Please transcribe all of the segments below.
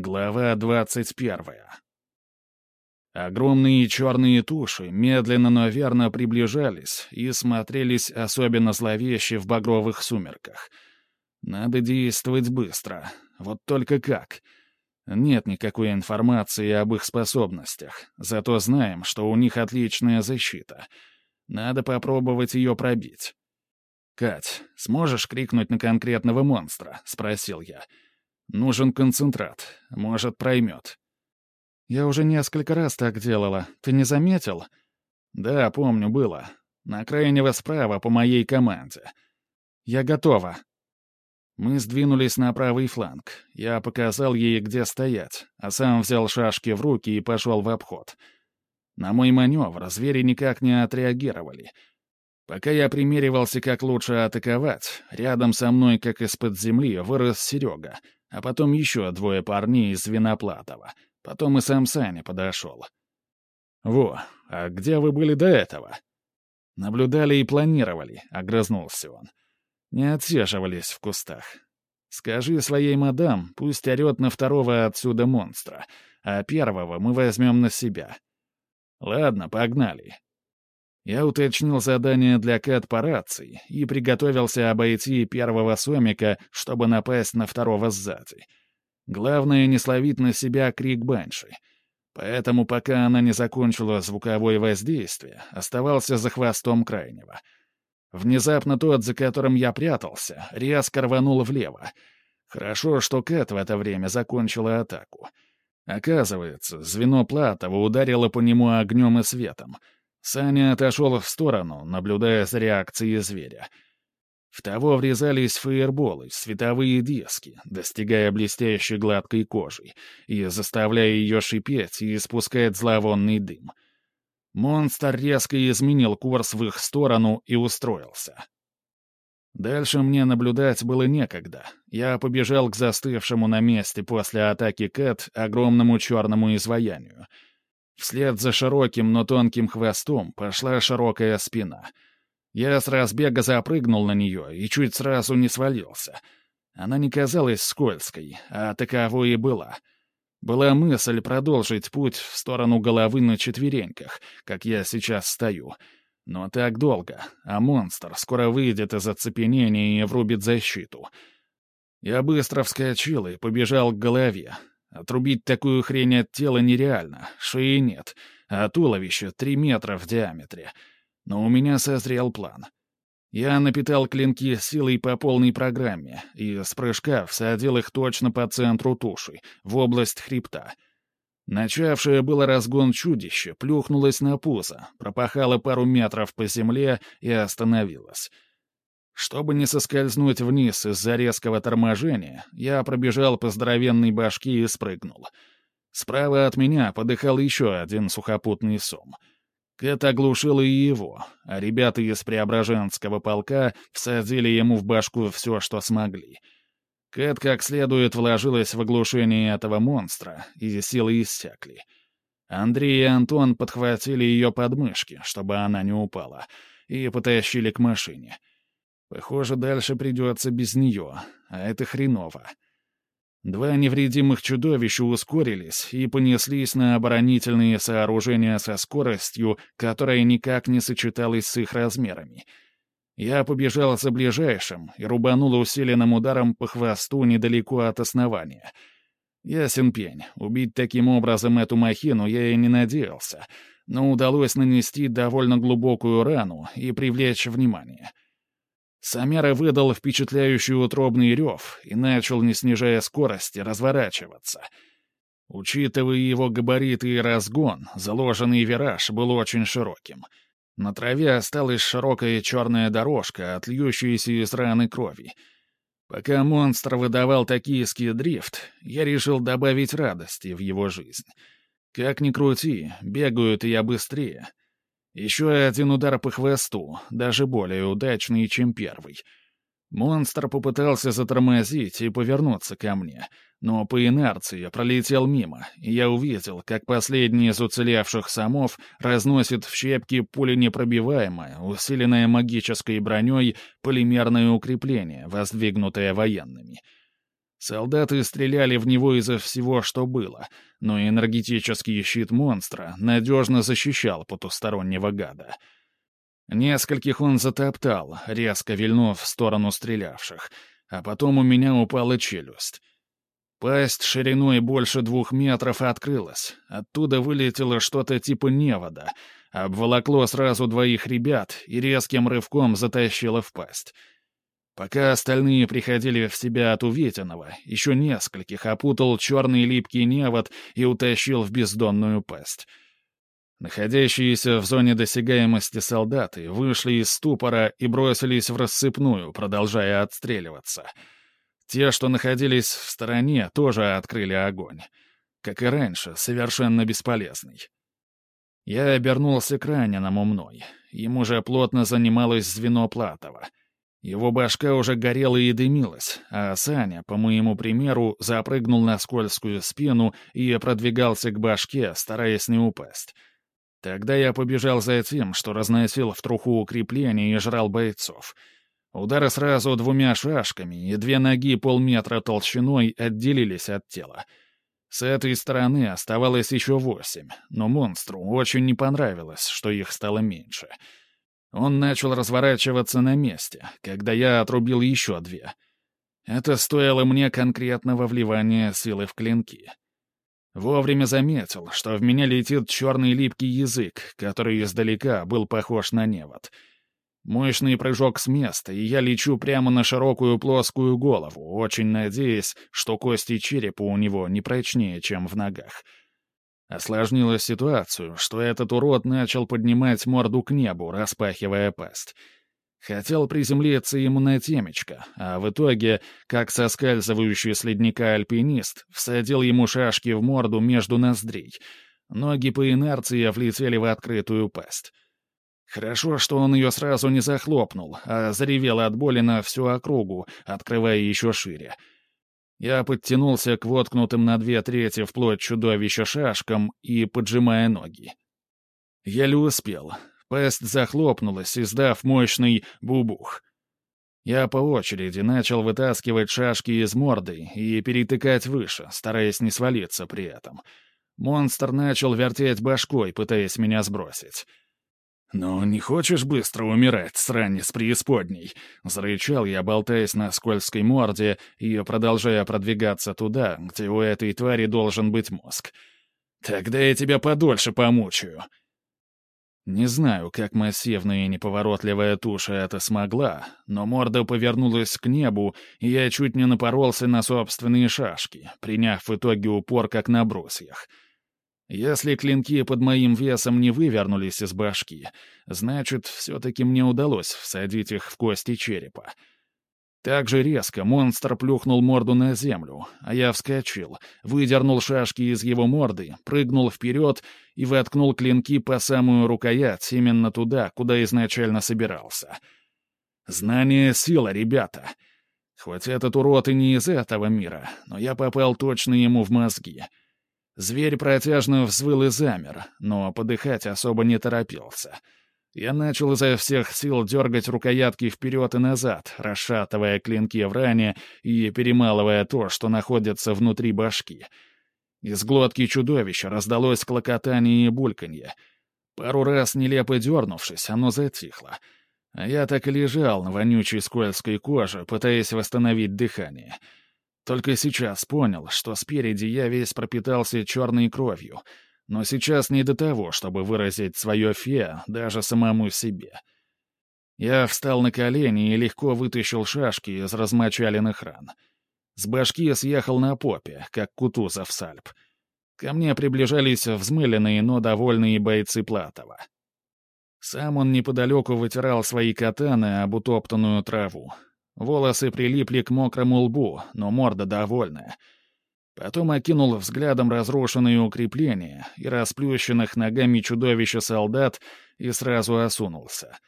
Глава двадцать первая. Огромные черные туши медленно, но верно приближались и смотрелись особенно зловеще в багровых сумерках. Надо действовать быстро. Вот только как? Нет никакой информации об их способностях, зато знаем, что у них отличная защита. Надо попробовать ее пробить. «Кать, сможешь крикнуть на конкретного монстра?» — спросил я. — Нужен концентрат. Может, проймет. Я уже несколько раз так делала. Ты не заметил? Да, помню, было. На крайнего справа по моей команде. Я готова. Мы сдвинулись на правый фланг. Я показал ей, где стоять, а сам взял шашки в руки и пошел в обход. На мой маневр звери никак не отреагировали. Пока я примеривался, как лучше атаковать, рядом со мной, как из-под земли, вырос Серега — а потом еще двое парней из Виноплатова. Потом и сам Саня подошел. «Во, а где вы были до этого?» «Наблюдали и планировали», — огрызнулся он. «Не отсеживались в кустах. Скажи своей мадам, пусть орет на второго отсюда монстра, а первого мы возьмем на себя». «Ладно, погнали. Я уточнил задание для Кэт по рации и приготовился обойти первого сомика, чтобы напасть на второго сзади. Главное — не словить на себя крик Банши. Поэтому, пока она не закончила звуковое воздействие, оставался за хвостом крайнего. Внезапно тот, за которым я прятался, резко рванул влево. Хорошо, что Кэт в это время закончила атаку. Оказывается, звено Платова ударило по нему огнем и светом — Саня отошел в сторону, наблюдая за реакцией зверя. В того врезались фаерболы, световые диски, достигая блестящей гладкой кожи и заставляя ее шипеть и испускать зловонный дым. Монстр резко изменил курс в их сторону и устроился. Дальше мне наблюдать было некогда. Я побежал к застывшему на месте после атаки Кэт огромному черному изваянию — Вслед за широким, но тонким хвостом пошла широкая спина. Я с разбега запрыгнул на нее и чуть сразу не свалился. Она не казалась скользкой, а таковой и была. Была мысль продолжить путь в сторону головы на четвереньках, как я сейчас стою. Но так долго, а монстр скоро выйдет из оцепенения и врубит защиту. Я быстро вскочил и побежал к голове, Отрубить такую хрень от тела нереально, шеи нет, а туловище три метра в диаметре. Но у меня созрел план. Я напитал клинки силой по полной программе и с прыжка всадил их точно по центру туши, в область хребта. Начавшее было разгон чудище плюхнулось на пузо, пропахало пару метров по земле и остановилось. Чтобы не соскользнуть вниз из-за резкого торможения, я пробежал по здоровенной башке и спрыгнул. Справа от меня подыхал еще один сухопутный сом. Кэт оглушила и его, а ребята из Преображенского полка всадили ему в башку все, что смогли. Кэт как следует вложилась в оглушение этого монстра, и силы иссякли. Андрей и Антон подхватили ее подмышки, чтобы она не упала, и потащили к машине — Похоже, дальше придется без нее, а это хреново. Два невредимых чудовища ускорились и понеслись на оборонительные сооружения со скоростью, которая никак не сочеталась с их размерами. Я побежал за ближайшим и рубанул усиленным ударом по хвосту недалеко от основания. Ясен пень, убить таким образом эту махину я и не надеялся, но удалось нанести довольно глубокую рану и привлечь внимание — Самера выдал впечатляющий утробный рев и начал, не снижая скорости, разворачиваться. Учитывая его габариты и разгон, заложенный вираж был очень широким. На траве осталась широкая черная дорожка, отльющаяся из раны крови. Пока монстр выдавал токийский дрифт, я решил добавить радости в его жизнь. Как ни крути, бегают я быстрее — еще один удар по хвосту, даже более удачный, чем первый. Монстр попытался затормозить и повернуться ко мне, но по инерции пролетел мимо, и я увидел, как последний из уцелевших самов разносит в щепки пуленепробиваемое, усиленное магической броней полимерное укрепление, воздвигнутое военными. Солдаты стреляли в него изо всего, что было, но энергетический щит монстра надежно защищал потустороннего гада. Нескольких он затоптал, резко вильнув в сторону стрелявших, а потом у меня упала челюсть. Пасть шириной больше двух метров открылась. Оттуда вылетело что-то типа невода, обволокло сразу двоих ребят и резким рывком затащило в пасть. Пока остальные приходили в себя от увиденного, еще нескольких опутал черный липкий невод и утащил в бездонную пасть. Находящиеся в зоне досягаемости солдаты вышли из ступора и бросились в рассыпную, продолжая отстреливаться. Те, что находились в стороне, тоже открыли огонь. Как и раньше, совершенно бесполезный. Я обернулся к раненому мной. Им уже плотно занималось звено Платова — его башка уже горела и дымилась, а Саня, по моему примеру, запрыгнул на скользкую спину и продвигался к башке, стараясь не упасть. Тогда я побежал за тем, что разносил в труху укрепления и жрал бойцов. Удары сразу двумя шашками, и две ноги полметра толщиной отделились от тела. С этой стороны оставалось еще восемь, но монстру очень не понравилось, что их стало меньше — он начал разворачиваться на месте, когда я отрубил еще две. Это стоило мне конкретного вливания силы в клинки. Вовремя заметил, что в меня летит черный липкий язык, который издалека был похож на невод. Мощный прыжок с места, и я лечу прямо на широкую плоскую голову, очень надеясь, что кости черепа у него не прочнее, чем в ногах — Осложнило ситуацию, что этот урод начал поднимать морду к небу, распахивая пасть. Хотел приземлиться ему на темечко, а в итоге, как соскальзывающий с ледника альпинист, всадил ему шашки в морду между ноздрей. Ноги по инерции влетели в открытую пасть. Хорошо, что он ее сразу не захлопнул, а заревел от боли на всю округу, открывая еще шире — я подтянулся к воткнутым на две трети вплоть чудовища шашкам и поджимая ноги. Еле успел. Пасть захлопнулась, издав мощный бубух. Я по очереди начал вытаскивать шашки из морды и перетыкать выше, стараясь не свалиться при этом. Монстр начал вертеть башкой, пытаясь меня сбросить. «Ну, не хочешь быстро умирать, сранец преисподней?» — зарычал я, болтаясь на скользкой морде и продолжая продвигаться туда, где у этой твари должен быть мозг. «Тогда я тебя подольше помучаю». Не знаю, как массивная и неповоротливая туша это смогла, но морда повернулась к небу, и я чуть не напоролся на собственные шашки, приняв в итоге упор как на брусьях — если клинки под моим весом не вывернулись из башки, значит, все-таки мне удалось всадить их в кости черепа. Так же резко монстр плюхнул морду на землю, а я вскочил, выдернул шашки из его морды, прыгнул вперед и воткнул клинки по самую рукоять именно туда, куда изначально собирался. Знание — сила, ребята. Хоть этот урод и не из этого мира, но я попал точно ему в мозги — Зверь протяжно взвыл и замер, но подыхать особо не торопился. Я начал изо всех сил дергать рукоятки вперед и назад, расшатывая клинки в ране и перемалывая то, что находится внутри башки. Из глотки чудовища раздалось клокотание и бульканье. Пару раз, нелепо дернувшись, оно затихло. А я так и лежал на вонючей скользкой коже, пытаясь восстановить дыхание — только сейчас понял, что спереди я весь пропитался черной кровью, но сейчас не до того, чтобы выразить свое фе даже самому себе. Я встал на колени и легко вытащил шашки из размочаленных ран. С башки съехал на попе, как Кутузов сальп. Ко мне приближались взмыленные, но довольные бойцы Платова. Сам он неподалеку вытирал свои катаны об утоптанную траву, Волосы прилипли к мокрому лбу, но морда довольная. Потом окинул взглядом разрушенные укрепления и расплющенных ногами чудовища солдат и сразу осунулся.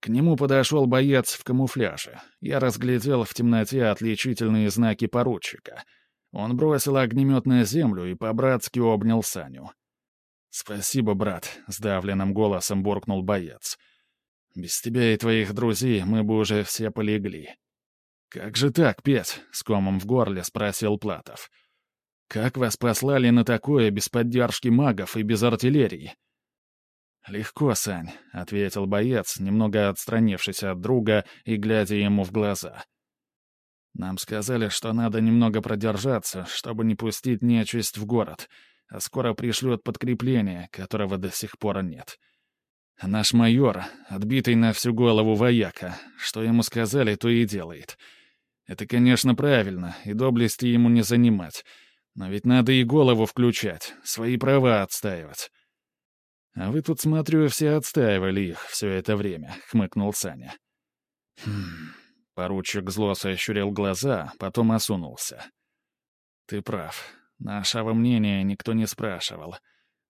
К нему подошел боец в камуфляже. Я разглядел в темноте отличительные знаки поручика. Он бросил огнемет на землю и по-братски обнял Саню. «Спасибо, брат», — сдавленным голосом буркнул боец. «Без тебя и твоих друзей мы бы уже все полегли». «Как же так, Петь?» — с комом в горле спросил Платов. «Как вас послали на такое без поддержки магов и без артиллерии?» «Легко, Сань», — ответил боец, немного отстранившись от друга и глядя ему в глаза. «Нам сказали, что надо немного продержаться, чтобы не пустить нечисть в город, а скоро пришлют подкрепление, которого до сих пор нет. Наш майор, отбитый на всю голову вояка, что ему сказали, то и делает». Это, конечно, правильно, и доблести ему не занимать. Но ведь надо и голову включать, свои права отстаивать. А вы тут, смотрю, все отстаивали их все это время, — хмыкнул Саня. Хм... Поручик зло сощурил глаза, потом осунулся. «Ты прав. Нашего мнения никто не спрашивал.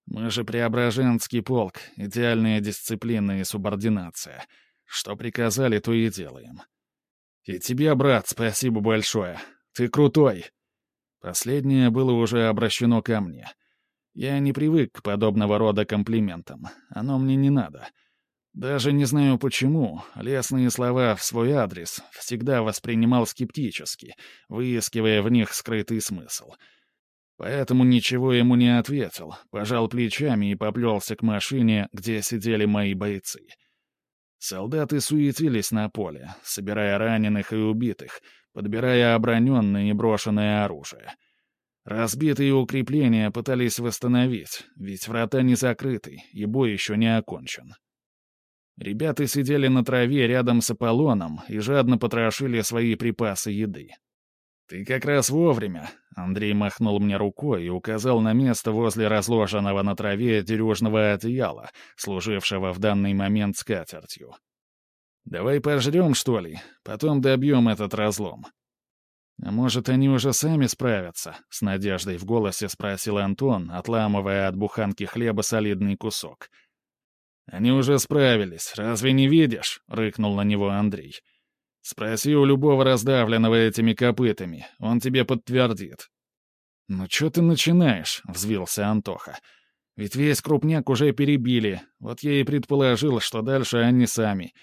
Мы же Преображенский полк, идеальная дисциплина и субординация. Что приказали, то и делаем. «И тебе, брат, спасибо большое. Ты крутой!» Последнее было уже обращено ко мне. Я не привык к подобного рода комплиментам. Оно мне не надо. Даже не знаю почему, лестные слова в свой адрес всегда воспринимал скептически, выискивая в них скрытый смысл. Поэтому ничего ему не ответил, пожал плечами и поплелся к машине, где сидели мои бойцы. Солдаты суетились на поле, собирая раненых и убитых, подбирая оброненное и брошенное оружие. Разбитые укрепления пытались восстановить, ведь врата не закрыты, и бой еще не окончен. Ребята сидели на траве рядом с Аполлоном и жадно потрошили свои припасы еды. «Ты как раз вовремя», — Андрей махнул мне рукой и указал на место возле разложенного на траве дерюжного одеяла, служившего в данный момент скатертью. «Давай пожрем, что ли? Потом добьем этот разлом». «А может, они уже сами справятся?» — с надеждой в голосе спросил Антон, отламывая от буханки хлеба солидный кусок. «Они уже справились, разве не видишь?» — рыкнул на него Андрей. Спроси у любого раздавленного этими копытами, он тебе подтвердит». «Ну что ты начинаешь?» — взвился Антоха. «Ведь весь крупняк уже перебили, вот я и предположил, что дальше они сами.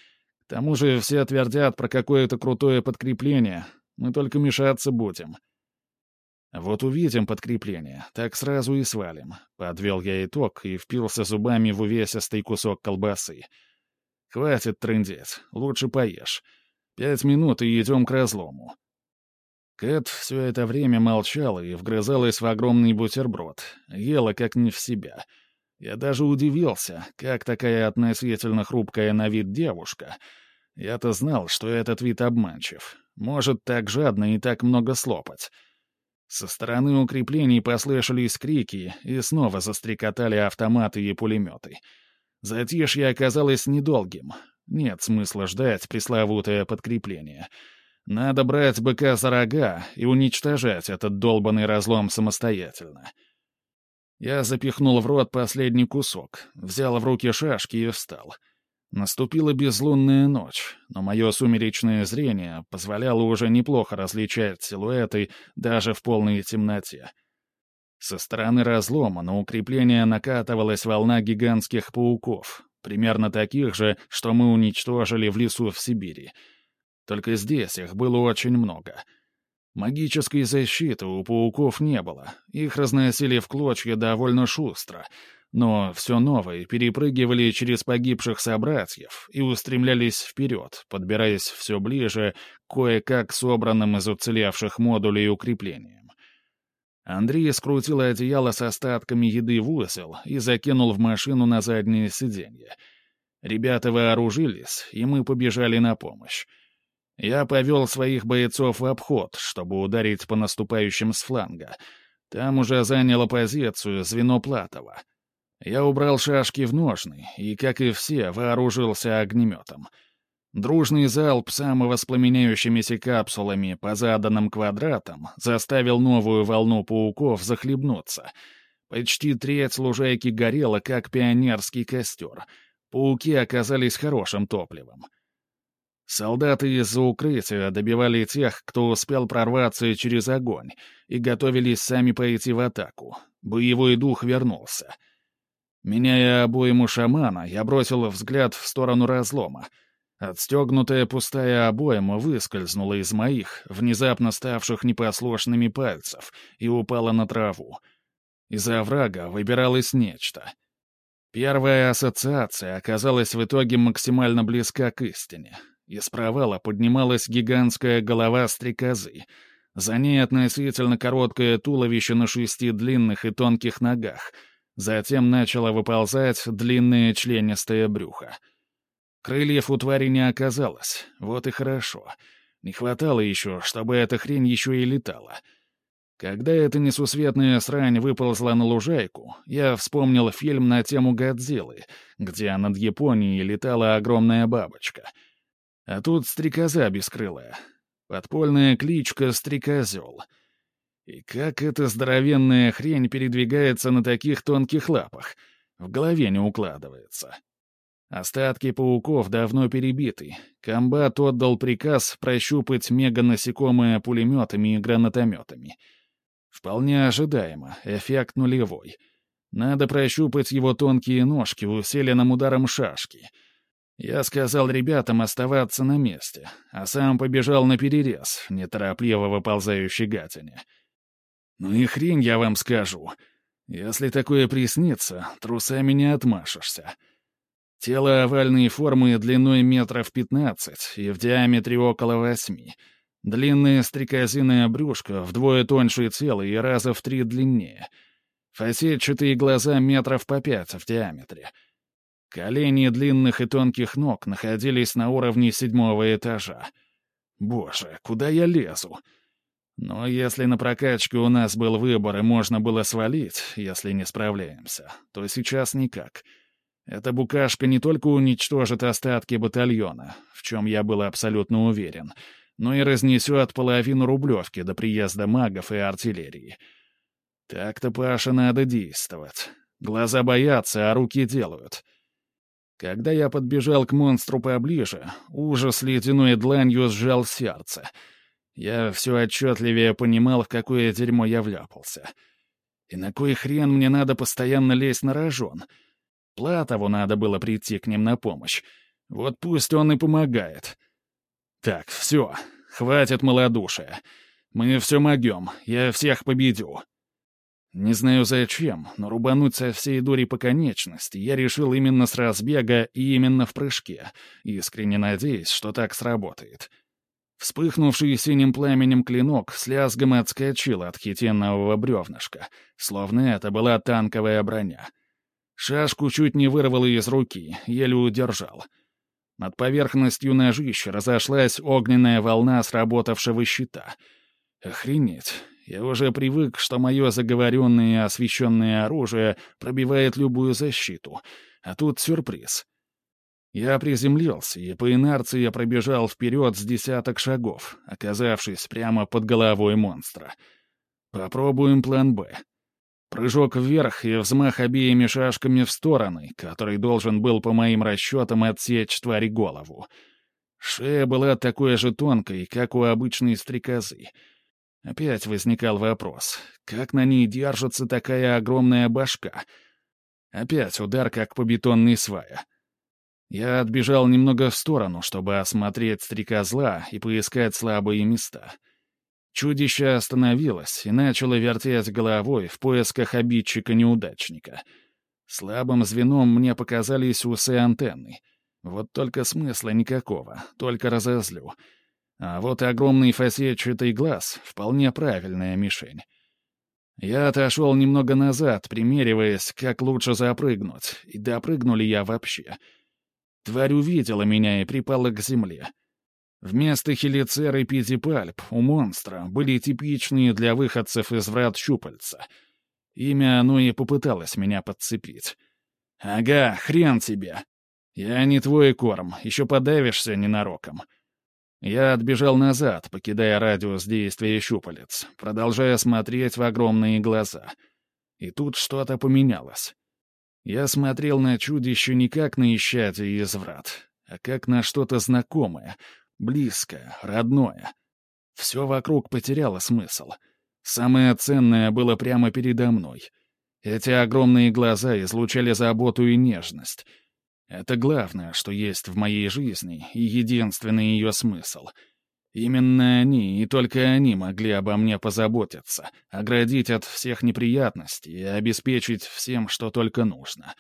К тому же все твердят про какое-то крутое подкрепление, мы только мешаться будем». «Вот увидим подкрепление, так сразу и свалим», — подвел я итог и впился зубами в увесистый кусок колбасы. «Хватит трындеть, лучше поешь». Пять минут и идем к разлому». Кэт все это время молчала и вгрызалась в огромный бутерброд, ела как не в себя. Я даже удивился, как такая относительно хрупкая на вид девушка. Я-то знал, что этот вид обманчив. Может так жадно и так много слопать. Со стороны укреплений послышались крики, и снова застрекотали автоматы и пулеметы. Затишье оказалось недолгим. Нет смысла ждать пресловутое подкрепление. Надо брать быка за рога и уничтожать этот долбанный разлом самостоятельно. Я запихнул в рот последний кусок, взял в руки шашки и встал. Наступила безлунная ночь, но мое сумеречное зрение позволяло уже неплохо различать силуэты даже в полной темноте. Со стороны разлома на укрепление накатывалась волна гигантских пауков, примерно таких же, что мы уничтожили в лесу в Сибири. Только здесь их было очень много. Магической защиты у пауков не было, их разносили в клочья довольно шустро, но все новые перепрыгивали через погибших собратьев и устремлялись вперед, подбираясь все ближе к кое-как собранным из уцелевших модулей укреплениям. Андрей скрутил одеяло с остатками еды в узел и закинул в машину на заднее сиденье. Ребята вооружились, и мы побежали на помощь. Я повел своих бойцов в обход, чтобы ударить по наступающим с фланга. Там уже заняло позицию звено Платова. Я убрал шашки в ножны и, как и все, вооружился огнеметом — Дружный залп самовоспламеняющимися капсулами по заданным квадратам заставил новую волну пауков захлебнуться. Почти треть лужайки горела, как пионерский костер. Пауки оказались хорошим топливом. Солдаты из-за укрытия добивали тех, кто успел прорваться через огонь, и готовились сами пойти в атаку. Боевой дух вернулся. Меняя обойму шамана, я бросил взгляд в сторону разлома — Отстегнутая пустая обойма выскользнула из моих, внезапно ставших непослушными пальцев, и упала на траву. Из-за оврага выбиралось нечто. Первая ассоциация оказалась в итоге максимально близка к истине. Из провала поднималась гигантская голова стрекозы. За ней относительно короткое туловище на шести длинных и тонких ногах. Затем начало выползать длинное членистое брюхо. Крыльев у твари не оказалось, вот и хорошо. Не хватало еще, чтобы эта хрень еще и летала. Когда эта несусветная срань выползла на лужайку, я вспомнил фильм на тему Годзиллы, где над Японией летала огромная бабочка. А тут стрекоза бескрылая. Подпольная кличка «Стрекозел». И как эта здоровенная хрень передвигается на таких тонких лапах? В голове не укладывается. Остатки пауков давно перебиты. Комбат отдал приказ прощупать мега-насекомые пулеметами и гранатометами. Вполне ожидаемо, эффект нулевой. Надо прощупать его тонкие ножки усиленным ударом шашки. Я сказал ребятам оставаться на месте, а сам побежал на перерез, неторопливо выползающий гатине. Ну и хрень я вам скажу. Если такое приснится, трусами не отмашешься. Тело овальной формы длиной метров 15 и в диаметре около 8. Длинное стрекозиное брюшко вдвое тоньше тела и раза в три длиннее. Фасетчатые глаза метров по пять в диаметре. Колени длинных и тонких ног находились на уровне седьмого этажа. Боже, куда я лезу? Но если на прокачке у нас был выбор и можно было свалить, если не справляемся, то сейчас никак — эта букашка не только уничтожит остатки батальона, в чем я был абсолютно уверен, но и разнесет половину рублевки до приезда магов и артиллерии. Так-то, Паша, надо действовать. Глаза боятся, а руки делают. Когда я подбежал к монстру поближе, ужас ледяной дланью сжал сердце. Я все отчетливее понимал, в какое дерьмо я вляпался. И на кой хрен мне надо постоянно лезть на рожон — Платову надо было прийти к ним на помощь. Вот пусть он и помогает. Так, все, хватит малодушия. Мы все могем, я всех победю. Не знаю зачем, но рубануть со всей дури по конечности я решил именно с разбега и именно в прыжке, искренне надеясь, что так сработает. Вспыхнувший синим пламенем клинок с лязгом отскочил от хитинового бревнышка, словно это была танковая броня. Шашку чуть не вырвало из руки, еле удержал. Над поверхностью ножища разошлась огненная волна сработавшего щита. Охренеть. Я уже привык, что мое заговоренное и освещенное оружие пробивает любую защиту. А тут сюрприз. Я приземлился, и по инерции пробежал вперед с десяток шагов, оказавшись прямо под головой монстра. Попробуем план «Б». Прыжок вверх и взмах обеими шашками в стороны, который должен был, по моим расчетам, отсечь твари голову. Шея была такой же тонкой, как у обычной стрекозы. Опять возникал вопрос, как на ней держится такая огромная башка? Опять удар, как по бетонной свае. Я отбежал немного в сторону, чтобы осмотреть стрекозла и поискать слабые места — Чудище остановилось и начало вертеть головой в поисках обидчика-неудачника. Слабым звеном мне показались усы антенны. Вот только смысла никакого, только разозлю. А вот огромный фасетчатый глаз — вполне правильная мишень. Я отошел немного назад, примериваясь, как лучше запрыгнуть, и допрыгну я вообще. Тварь увидела меня и припала к земле. Вместо хелицеры пизипальп у монстра были типичные для выходцев из врат щупальца. Имя оно и попыталось меня подцепить. «Ага, хрен тебе! Я не твой корм, еще подавишься ненароком». Я отбежал назад, покидая радиус действия щупалец, продолжая смотреть в огромные глаза. И тут что-то поменялось. Я смотрел на чудище не как на исчадие из врат, а как на что-то знакомое, Близкое, родное. Все вокруг потеряло смысл. Самое ценное было прямо передо мной. Эти огромные глаза излучали заботу и нежность. Это главное, что есть в моей жизни, и единственный ее смысл. Именно они, и только они могли обо мне позаботиться, оградить от всех неприятностей и обеспечить всем, что только нужно.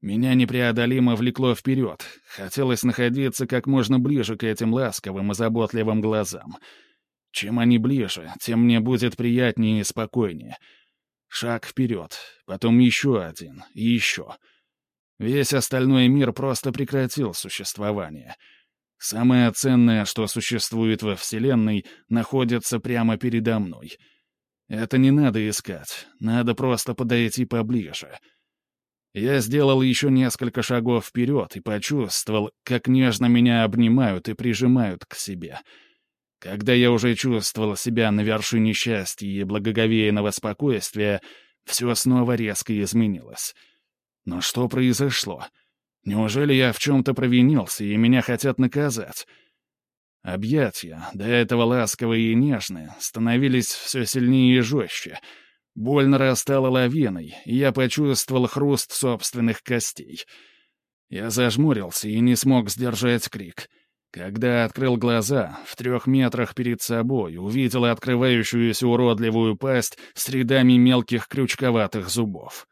Меня непреодолимо влекло вперед. Хотелось находиться как можно ближе к этим ласковым и заботливым глазам. Чем они ближе, тем мне будет приятнее и спокойнее. Шаг вперед, потом еще один, и еще — Весь остальной мир просто прекратил существование. Самое ценное, что существует во Вселенной, находится прямо передо мной. Это не надо искать, надо просто подойти поближе. Я сделал еще несколько шагов вперед и почувствовал, как нежно меня обнимают и прижимают к себе. Когда я уже чувствовал себя на вершине счастья и благоговейного спокойствия, все снова резко изменилось — но что произошло? Неужели я в чем-то провинился, и меня хотят наказать? Объятия, до этого ласковые и нежные, становились все сильнее и жестче. Боль нарастала лавиной, и я почувствовал хруст собственных костей. Я зажмурился и не смог сдержать крик. Когда открыл глаза, в трех метрах перед собой увидел открывающуюся уродливую пасть с рядами мелких крючковатых зубов.